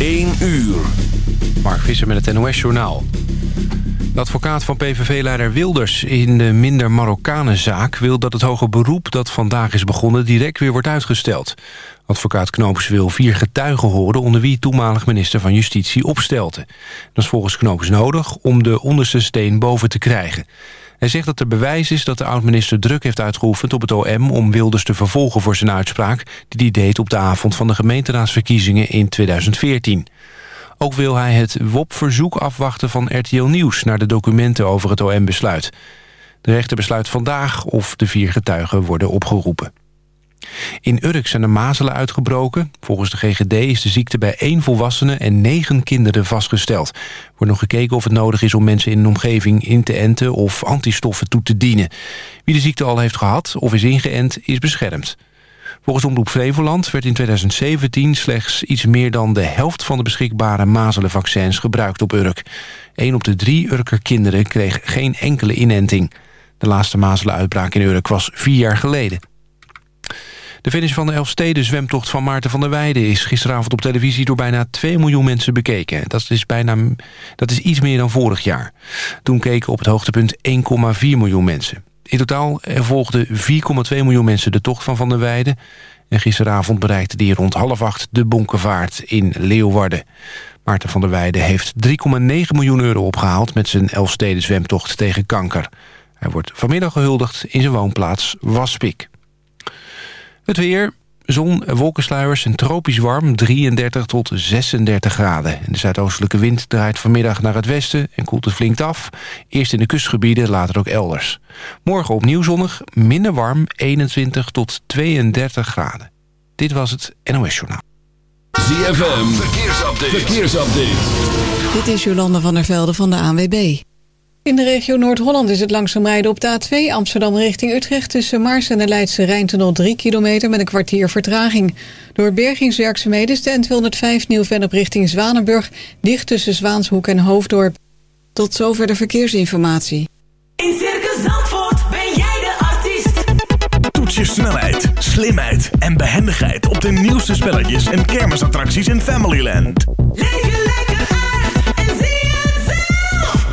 1 uur. Mark Visser met het NOS-journaal. De advocaat van PVV-leider Wilders in de minder Marokkanenzaak... wil dat het hoge beroep dat vandaag is begonnen direct weer wordt uitgesteld. Advocaat Knoops wil vier getuigen horen... onder wie toenmalig minister van Justitie opstelte. Dat is volgens Knoops nodig om de onderste steen boven te krijgen. Hij zegt dat er bewijs is dat de oud-minister druk heeft uitgeoefend op het OM... om Wilders te vervolgen voor zijn uitspraak... die hij deed op de avond van de gemeenteraadsverkiezingen in 2014. Ook wil hij het WOP-verzoek afwachten van RTL Nieuws... naar de documenten over het OM-besluit. De rechter besluit vandaag of de vier getuigen worden opgeroepen. In Urk zijn er mazelen uitgebroken. Volgens de GGD is de ziekte bij één volwassene en negen kinderen vastgesteld. Er wordt nog gekeken of het nodig is om mensen in een omgeving in te enten... of antistoffen toe te dienen. Wie de ziekte al heeft gehad of is ingeënt, is beschermd. Volgens Omroep Flevoland werd in 2017 slechts iets meer dan de helft van de beschikbare mazelenvaccins gebruikt op Urk. Een op de drie Urker kinderen kreeg geen enkele inenting. De laatste mazelenuitbraak in Urk was vier jaar geleden. De finish van de Elfsteden zwemtocht van Maarten van der Weijden... is gisteravond op televisie door bijna 2 miljoen mensen bekeken. Dat is, bijna, dat is iets meer dan vorig jaar. Toen keken op het hoogtepunt 1,4 miljoen mensen. In totaal volgden 4,2 miljoen mensen de tocht van Van der Weijden. En gisteravond bereikte die rond half acht de Bonkenvaart in Leeuwarden. Maarten van der Weijden heeft 3,9 miljoen euro opgehaald... met zijn Elfsteden zwemtocht tegen kanker. Hij wordt vanmiddag gehuldigd in zijn woonplaats Waspik. Het weer, zon, wolkensluiers en tropisch warm, 33 tot 36 graden. de zuidoostelijke wind draait vanmiddag naar het westen en koelt het flink af. Eerst in de kustgebieden, later ook elders. Morgen opnieuw zonnig, minder warm, 21 tot 32 graden. Dit was het NOS Journaal. ZFM, verkeersupdate. verkeersupdate. Dit is Jolanda van der Velde van de ANWB. In de regio Noord-Holland is het langzaam rijden op de A2 Amsterdam richting Utrecht... tussen Maars en de Leidse Rijntunnel 3 kilometer met een kwartier vertraging. Door bergingswerkzaamheden is de N205 Nieuw-Vennep richting Zwanenburg... dicht tussen Zwaanshoek en Hoofddorp. Tot zover de verkeersinformatie. In Circus Zandvoort ben jij de artiest. Toets je snelheid, slimheid en behendigheid... op de nieuwste spelletjes en kermisattracties in Familyland.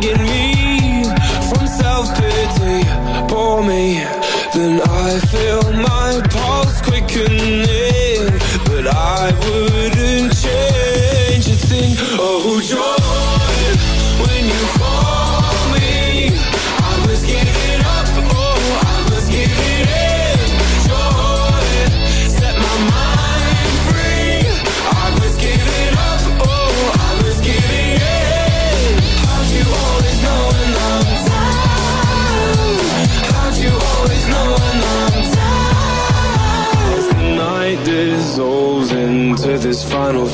dragging me from self-pity. Pour me, then I feel my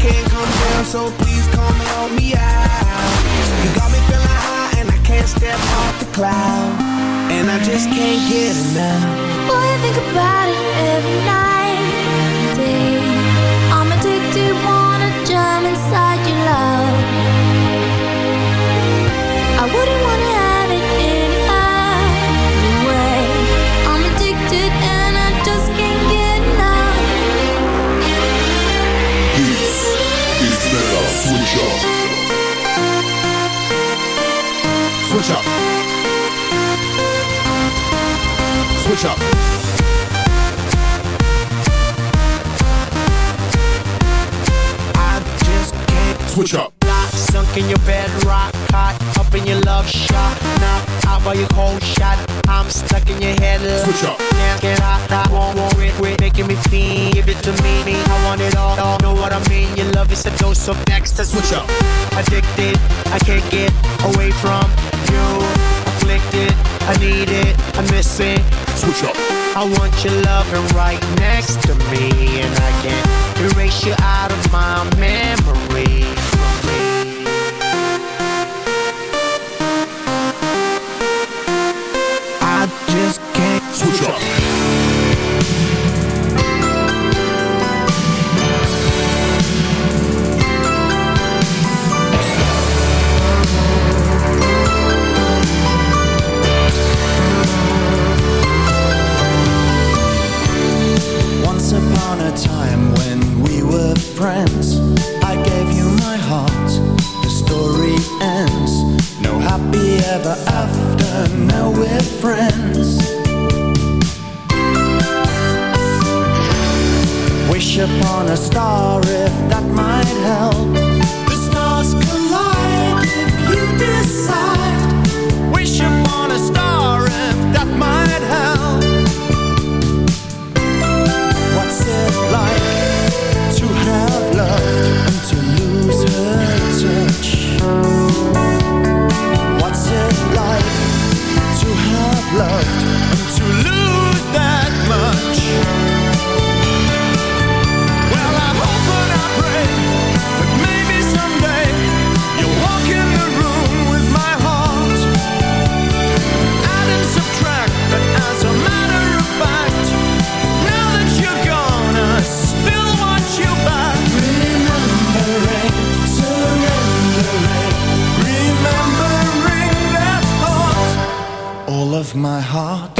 Can't come down, so please come help me out. You got me feeling high and I can't step off the cloud. And I just can't get enough. Boy, I think about it every night day. I'm addicted, wanna jump inside your love. I wouldn't Switch up. Switch up. Switch up. Lock, sunk in your bed, rock hot, up in your love shot. Out by your shot, I'm stuck in your head. Uh, Switch up. Can't get out, I won't worry, quit making me feel. Give it to me, me, I want it all. all. Know what I mean? Your love is a dose of next. Switch up. Addicted, I can't get away from you. Afflicted, I need it, I miss it. Switch up. I want your loving right next to me, and I can't erase you out of my memory. Of my heart.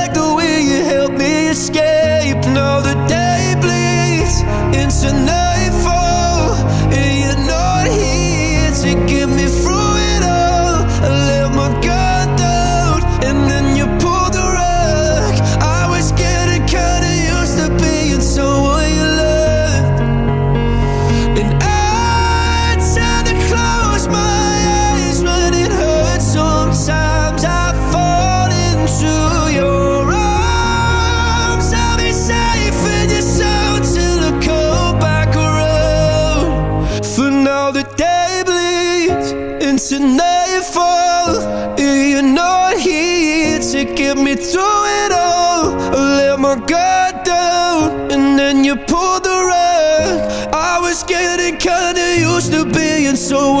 so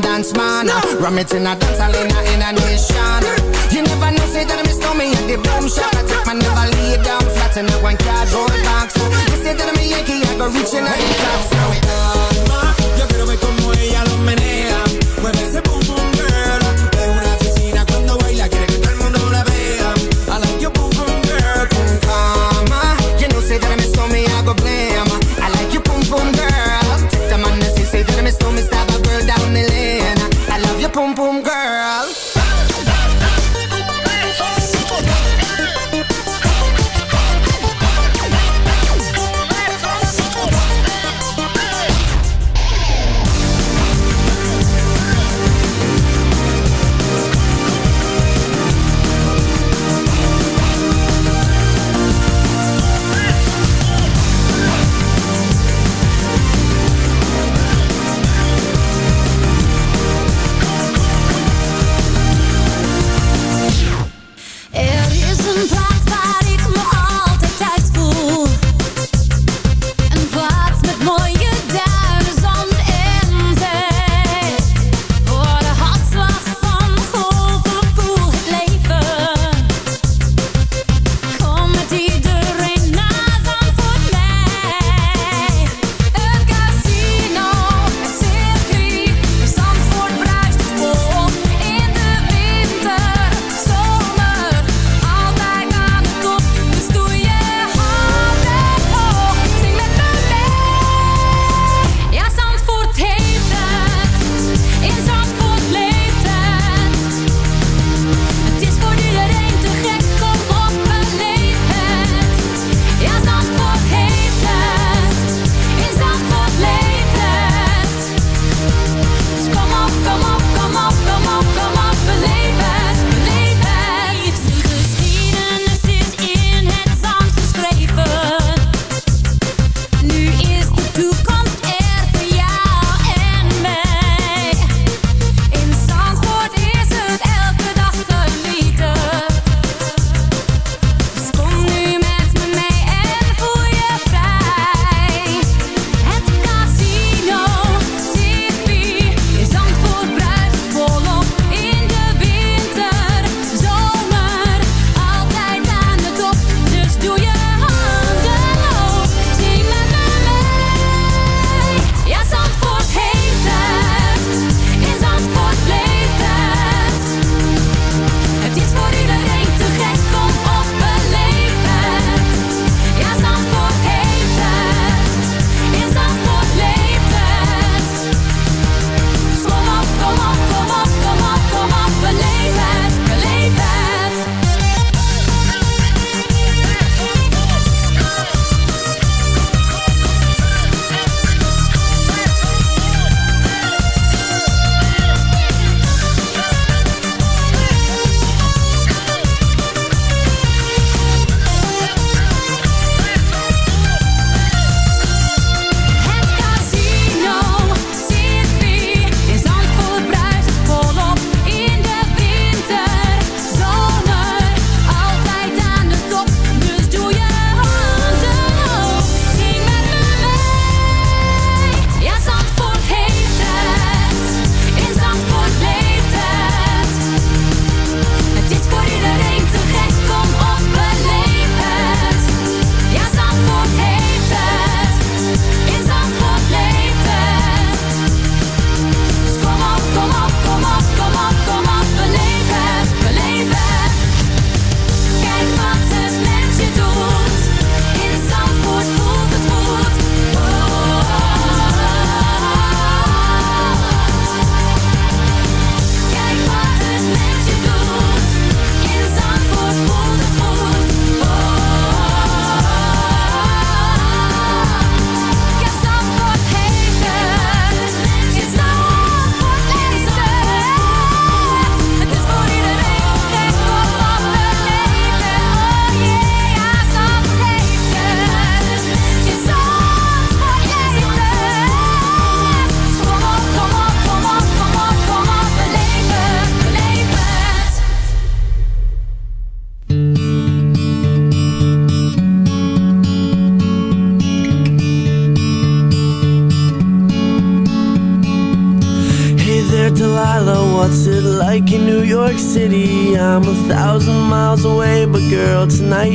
that I miss me at the Ram Dance Man. Ram it in a dance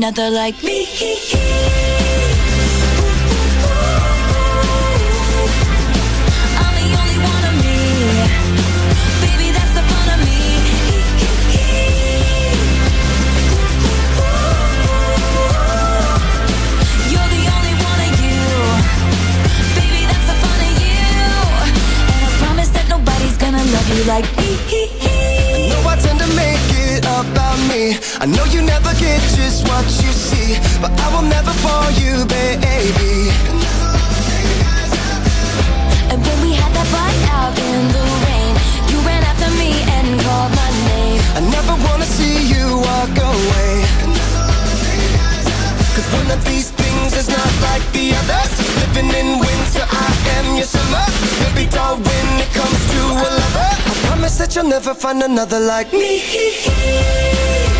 Another like me. of these things is not like the others. Living in winter, I am your summer. Maybe dark when it comes to a lover. I promise that you'll never find another like me.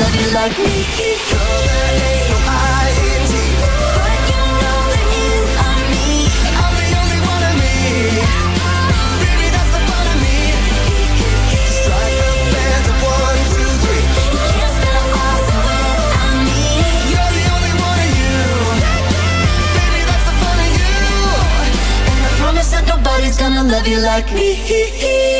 Love you like me. Girl, there ain't no I in T. But you know there is on me. I'm the only one of me. Baby, that's the fun of me. Strike band one, two, three. You can't without me. You're the only one of you. Baby, that's the fun of you. And I promise that nobody's gonna love you like me.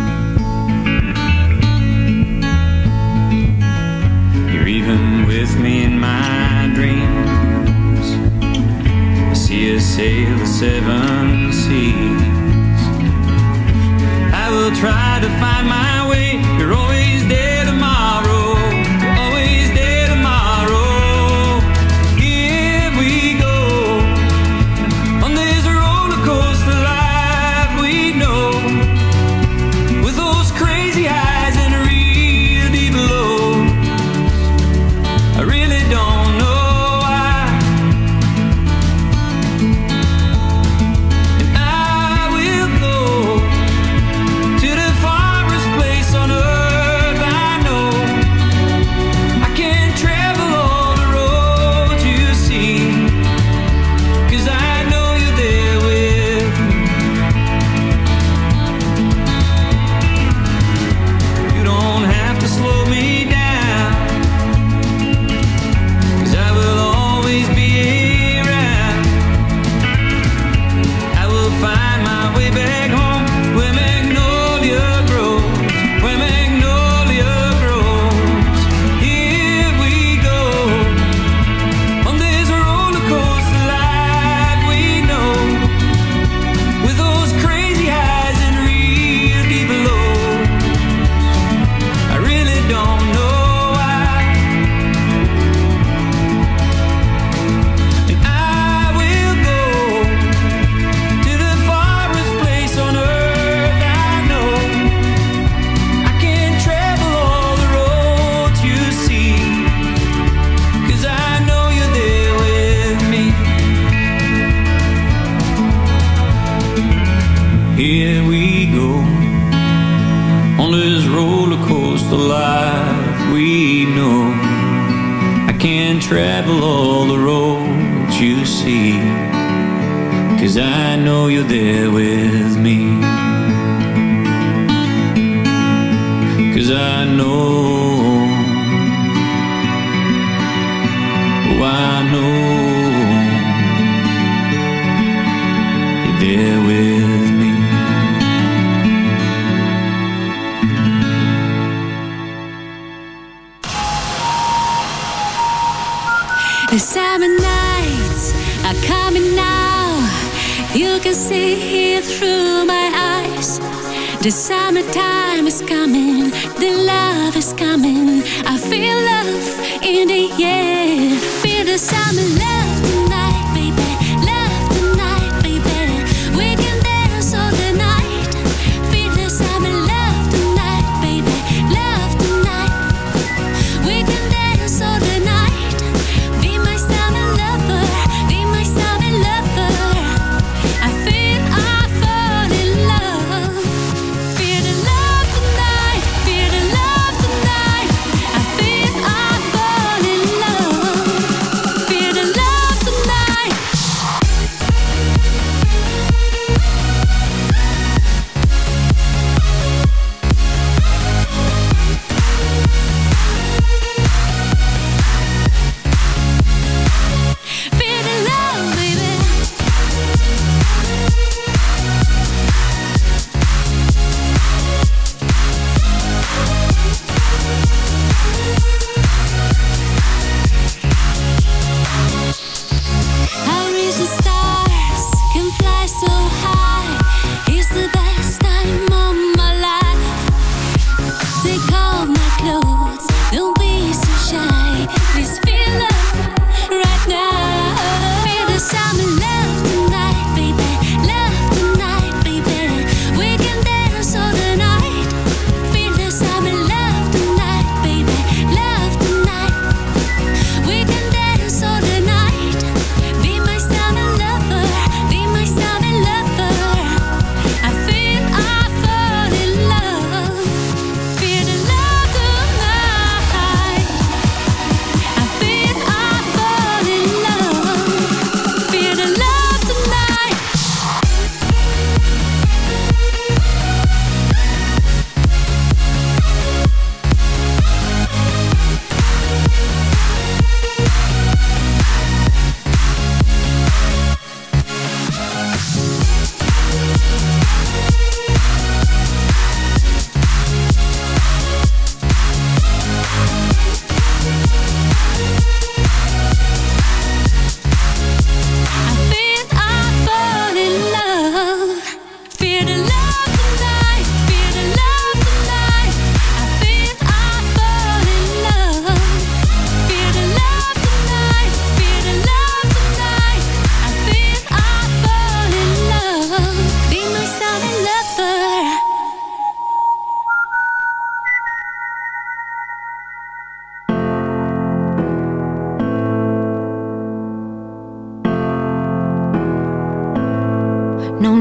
travel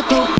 I go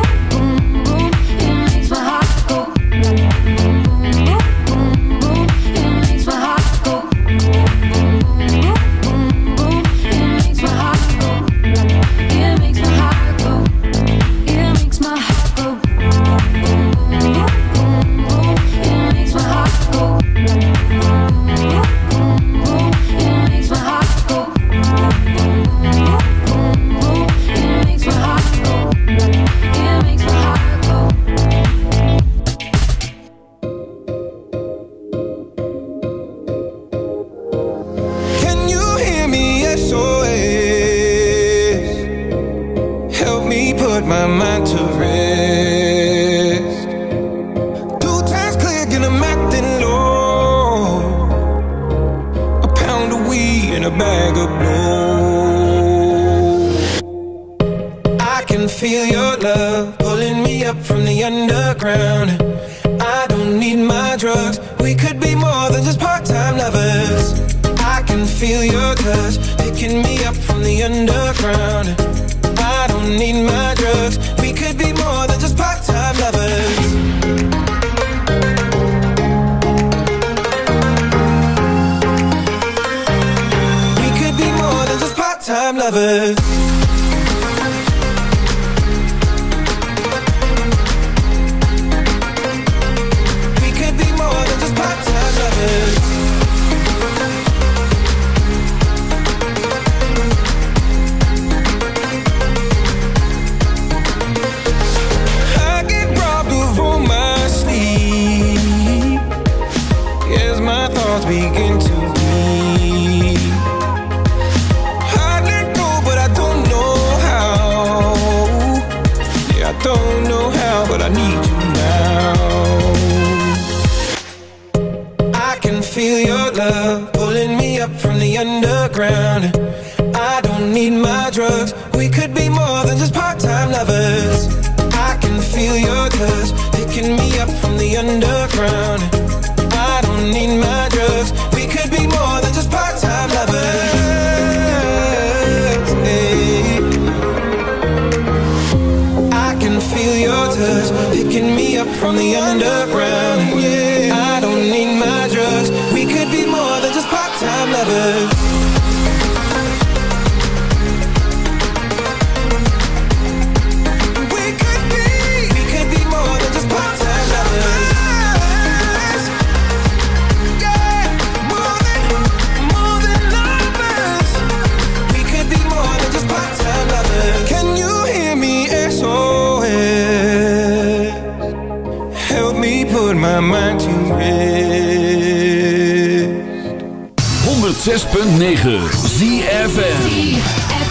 lovers. 106.9 ZFN